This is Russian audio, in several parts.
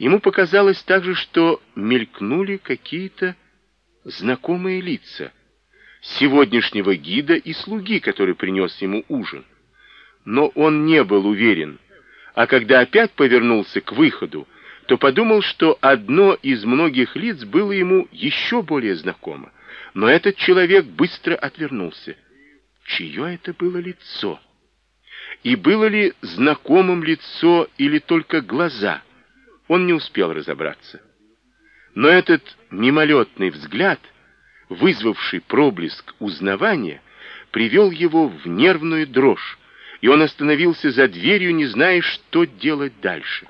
Ему показалось также, что мелькнули какие-то знакомые лица сегодняшнего гида и слуги, который принес ему ужин. Но он не был уверен, а когда опять повернулся к выходу, то подумал, что одно из многих лиц было ему еще более знакомо. Но этот человек быстро отвернулся. Чье это было лицо? И было ли знакомым лицо или только глаза? Он не успел разобраться. Но этот мимолетный взгляд, вызвавший проблеск узнавания, привел его в нервную дрожь, и он остановился за дверью, не зная, что делать дальше.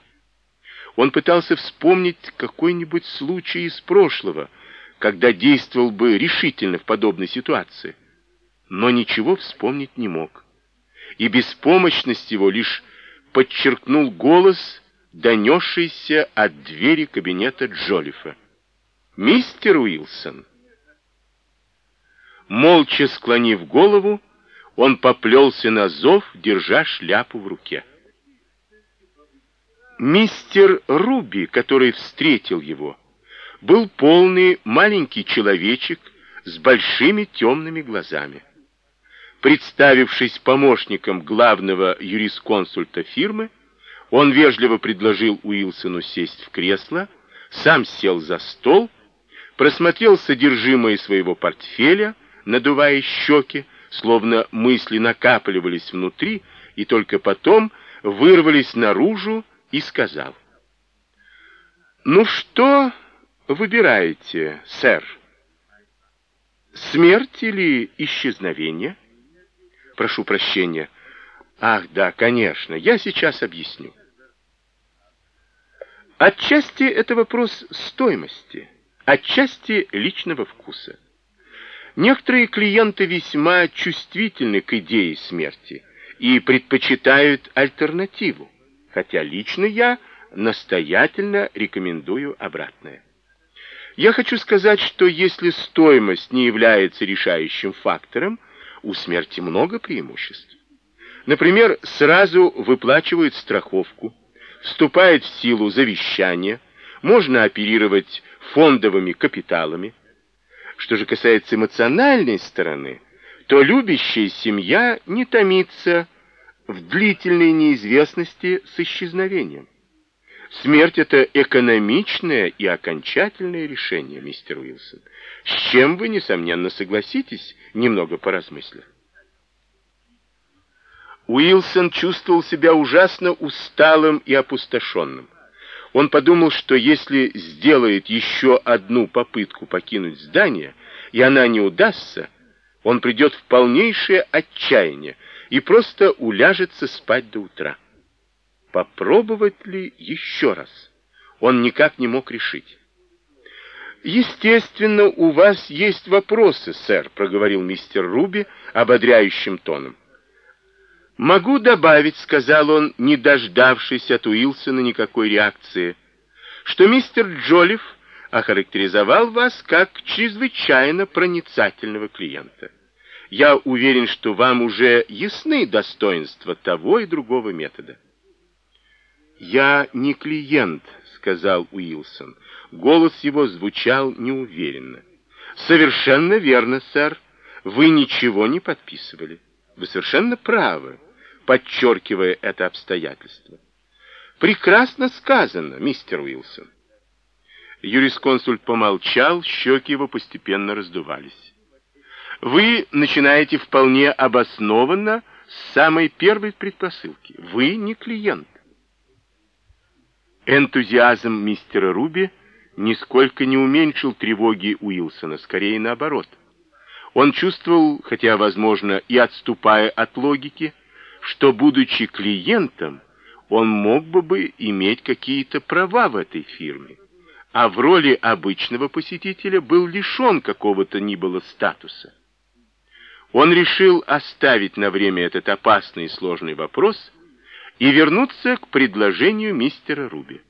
Он пытался вспомнить какой-нибудь случай из прошлого, когда действовал бы решительно в подобной ситуации, но ничего вспомнить не мог. И беспомощность его лишь подчеркнул голос, донесшийся от двери кабинета Джолифа. «Мистер Уилсон!» Молча склонив голову, он поплелся на зов, держа шляпу в руке. Мистер Руби, который встретил его, был полный маленький человечек с большими темными глазами. Представившись помощником главного юрисконсульта фирмы, он вежливо предложил Уилсону сесть в кресло, сам сел за стол, просмотрел содержимое своего портфеля, надувая щеки, словно мысли накапливались внутри и только потом вырвались наружу и сказал. «Ну что выбираете, сэр? Смерть или исчезновение?» «Прошу прощения». «Ах, да, конечно, я сейчас объясню». Отчасти это вопрос стоимости, отчасти личного вкуса. Некоторые клиенты весьма чувствительны к идее смерти и предпочитают альтернативу хотя лично я настоятельно рекомендую обратное. Я хочу сказать, что если стоимость не является решающим фактором, у смерти много преимуществ. Например, сразу выплачивают страховку, вступает в силу завещание, можно оперировать фондовыми капиталами. Что же касается эмоциональной стороны, то любящая семья не томится, в длительной неизвестности с исчезновением. Смерть — это экономичное и окончательное решение, мистер Уилсон, с чем вы, несомненно, согласитесь, немного поразмыслив. Уилсон чувствовал себя ужасно усталым и опустошенным. Он подумал, что если сделает еще одну попытку покинуть здание, и она не удастся, он придет в полнейшее отчаяние, и просто уляжется спать до утра. Попробовать ли еще раз? Он никак не мог решить. «Естественно, у вас есть вопросы, сэр», — проговорил мистер Руби ободряющим тоном. «Могу добавить», — сказал он, не дождавшись от Уилсона никакой реакции, «что мистер Джолиф охарактеризовал вас как чрезвычайно проницательного клиента». Я уверен, что вам уже ясны достоинства того и другого метода. «Я не клиент», — сказал Уилсон. Голос его звучал неуверенно. «Совершенно верно, сэр. Вы ничего не подписывали. Вы совершенно правы, подчеркивая это обстоятельство. Прекрасно сказано, мистер Уилсон». Юрисконсульт помолчал, щеки его постепенно раздувались. Вы начинаете вполне обоснованно с самой первой предпосылки. Вы не клиент. Энтузиазм мистера Руби нисколько не уменьшил тревоги Уилсона, скорее наоборот. Он чувствовал, хотя, возможно, и отступая от логики, что, будучи клиентом, он мог бы бы иметь какие-то права в этой фирме, а в роли обычного посетителя был лишен какого-то ни было статуса. Он решил оставить на время этот опасный и сложный вопрос и вернуться к предложению мистера Руби.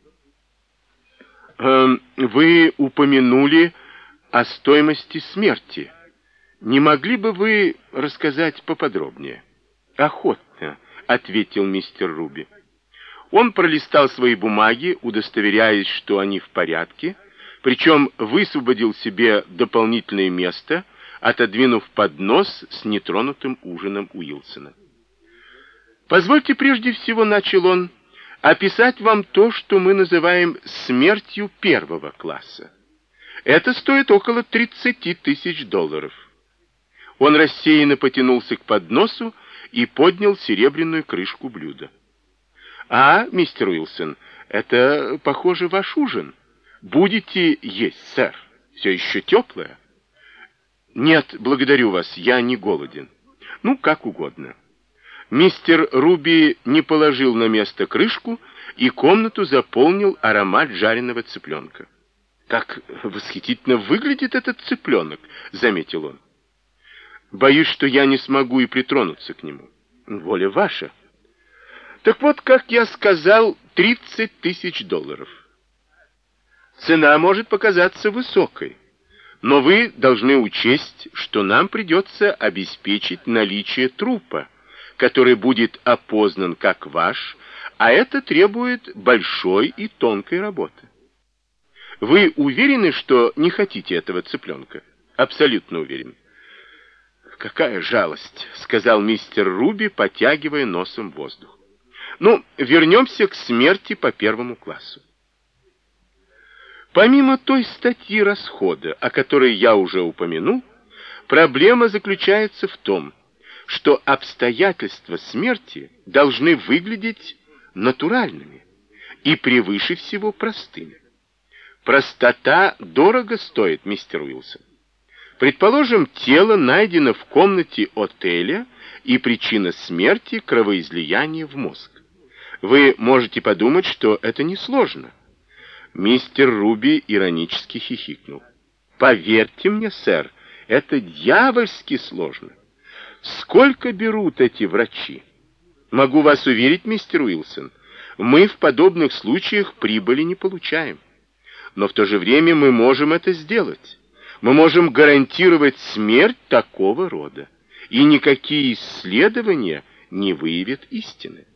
«Эм, «Вы упомянули о стоимости смерти. Не могли бы вы рассказать поподробнее?» «Охотно», — ответил мистер Руби. Он пролистал свои бумаги, удостоверяясь, что они в порядке, причем высвободил себе дополнительное место, отодвинув поднос с нетронутым ужином Уилсона. «Позвольте прежде всего, — начал он, — описать вам то, что мы называем смертью первого класса. Это стоит около 30 тысяч долларов». Он рассеянно потянулся к подносу и поднял серебряную крышку блюда. «А, мистер Уилсон, это, похоже, ваш ужин. Будете есть, сэр? Все еще теплое?» «Нет, благодарю вас, я не голоден. Ну, как угодно». Мистер Руби не положил на место крышку, и комнату заполнил аромат жареного цыпленка. «Как восхитительно выглядит этот цыпленок!» — заметил он. «Боюсь, что я не смогу и притронуться к нему. Воля ваша». Так вот, как я сказал, 30 тысяч долларов. Цена может показаться высокой, но вы должны учесть, что нам придется обеспечить наличие трупа, который будет опознан как ваш, а это требует большой и тонкой работы. Вы уверены, что не хотите этого цыпленка? Абсолютно уверен. «Какая жалость!» — сказал мистер Руби, потягивая носом воздух. Ну, вернемся к смерти по первому классу. Помимо той статьи расхода, о которой я уже упомянул, проблема заключается в том, что обстоятельства смерти должны выглядеть натуральными и превыше всего простыми. Простота дорого стоит, мистер Уилсон. Предположим, тело найдено в комнате отеля, и причина смерти – кровоизлияние в мозг. Вы можете подумать, что это несложно. Мистер Руби иронически хихикнул. Поверьте мне, сэр, это дьявольски сложно. Сколько берут эти врачи? Могу вас уверить, мистер Уилсон, мы в подобных случаях прибыли не получаем. Но в то же время мы можем это сделать. Мы можем гарантировать смерть такого рода. И никакие исследования не выявят истины.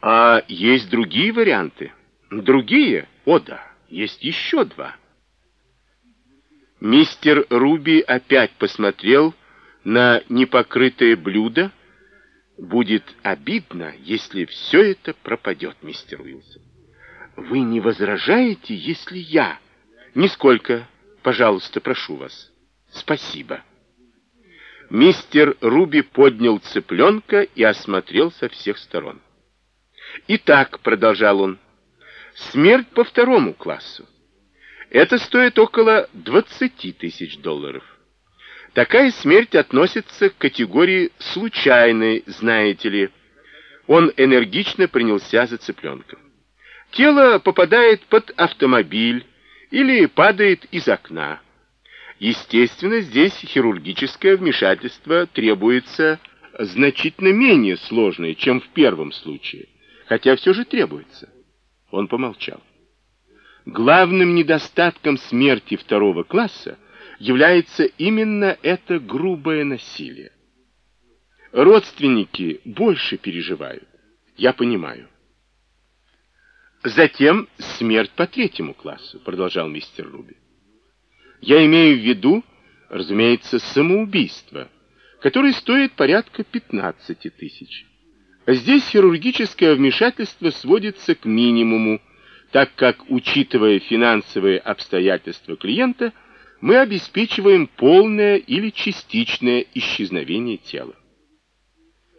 А есть другие варианты? Другие? О да, есть еще два. Мистер Руби опять посмотрел на непокрытое блюдо. Будет обидно, если все это пропадет, мистер Уилсон. Вы не возражаете, если я... Нисколько, пожалуйста, прошу вас. Спасибо. Мистер Руби поднял цыпленка и осмотрел со всех сторон. Итак, продолжал он, смерть по второму классу. Это стоит около 20 тысяч долларов. Такая смерть относится к категории случайной, знаете ли. Он энергично принялся за цыпленка. Тело попадает под автомобиль или падает из окна. Естественно, здесь хирургическое вмешательство требуется значительно менее сложное, чем в первом случае хотя все же требуется. Он помолчал. Главным недостатком смерти второго класса является именно это грубое насилие. Родственники больше переживают, я понимаю. Затем смерть по третьему классу, продолжал мистер Руби. Я имею в виду, разумеется, самоубийство, которое стоит порядка 15 тысяч. Здесь хирургическое вмешательство сводится к минимуму, так как, учитывая финансовые обстоятельства клиента, мы обеспечиваем полное или частичное исчезновение тела.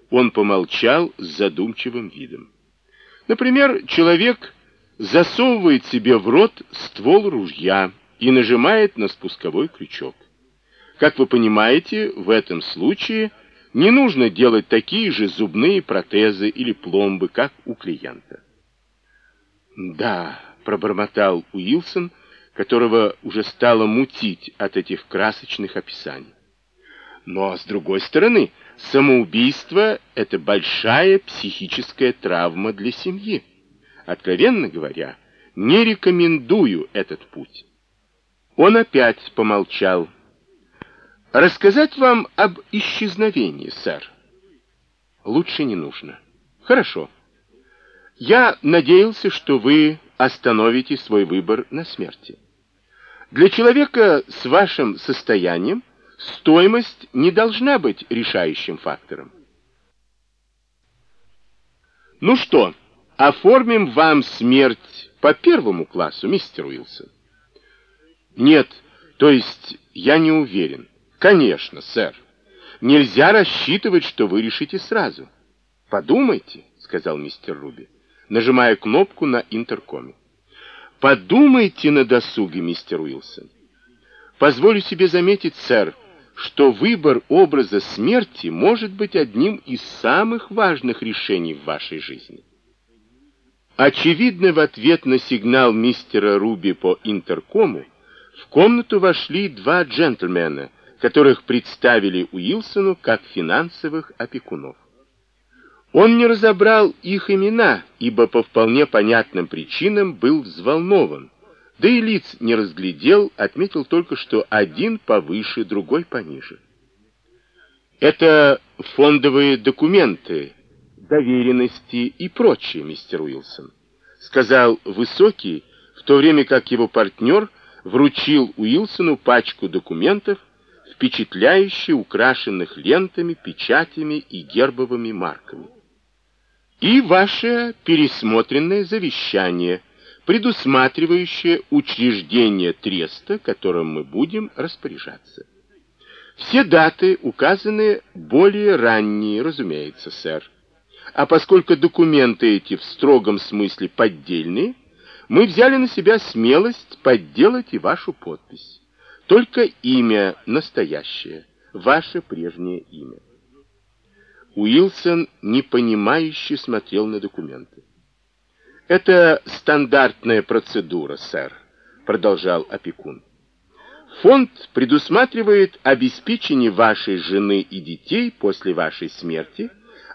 Он помолчал с задумчивым видом. Например, человек засовывает себе в рот ствол ружья и нажимает на спусковой крючок. Как вы понимаете, в этом случае – не нужно делать такие же зубные протезы или пломбы, как у клиента. «Да», — пробормотал Уилсон, которого уже стало мутить от этих красочных описаний. Но, с другой стороны, самоубийство — это большая психическая травма для семьи. Откровенно говоря, не рекомендую этот путь. Он опять помолчал, Рассказать вам об исчезновении, сэр? Лучше не нужно. Хорошо. Я надеялся, что вы остановите свой выбор на смерти. Для человека с вашим состоянием стоимость не должна быть решающим фактором. Ну что, оформим вам смерть по первому классу, мистер Уилсон? Нет, то есть я не уверен. Конечно, сэр. Нельзя рассчитывать, что вы решите сразу. Подумайте, сказал мистер Руби, нажимая кнопку на интеркоме. Подумайте на досуге, мистер Уилсон. Позволю себе заметить, сэр, что выбор образа смерти может быть одним из самых важных решений в вашей жизни. Очевидно, в ответ на сигнал мистера Руби по интеркому в комнату вошли два джентльмена, которых представили Уилсону как финансовых опекунов. Он не разобрал их имена, ибо по вполне понятным причинам был взволнован, да и лиц не разглядел, отметил только, что один повыше, другой пониже. Это фондовые документы, доверенности и прочее, мистер Уилсон, сказал Высокий, в то время как его партнер вручил Уилсону пачку документов, впечатляюще украшенных лентами, печатями и гербовыми марками. И ваше пересмотренное завещание, предусматривающее учреждение треста, которым мы будем распоряжаться. Все даты указаны более ранние, разумеется, сэр. А поскольку документы эти в строгом смысле поддельные, мы взяли на себя смелость подделать и вашу подпись. Только имя настоящее, ваше прежнее имя. Уилсон непонимающе смотрел на документы. «Это стандартная процедура, сэр», — продолжал опекун. «Фонд предусматривает обеспечение вашей жены и детей после вашей смерти,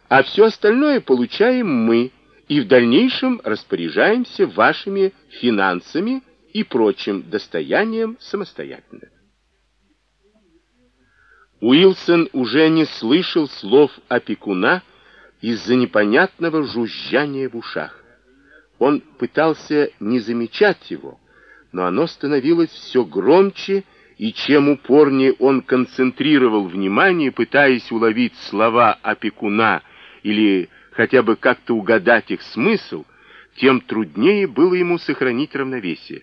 а все остальное получаем мы, и в дальнейшем распоряжаемся вашими финансами и прочим достоянием самостоятельно. Уилсон уже не слышал слов опекуна из-за непонятного жужжания в ушах. Он пытался не замечать его, но оно становилось все громче, и чем упорнее он концентрировал внимание, пытаясь уловить слова опекуна или хотя бы как-то угадать их смысл, тем труднее было ему сохранить равновесие.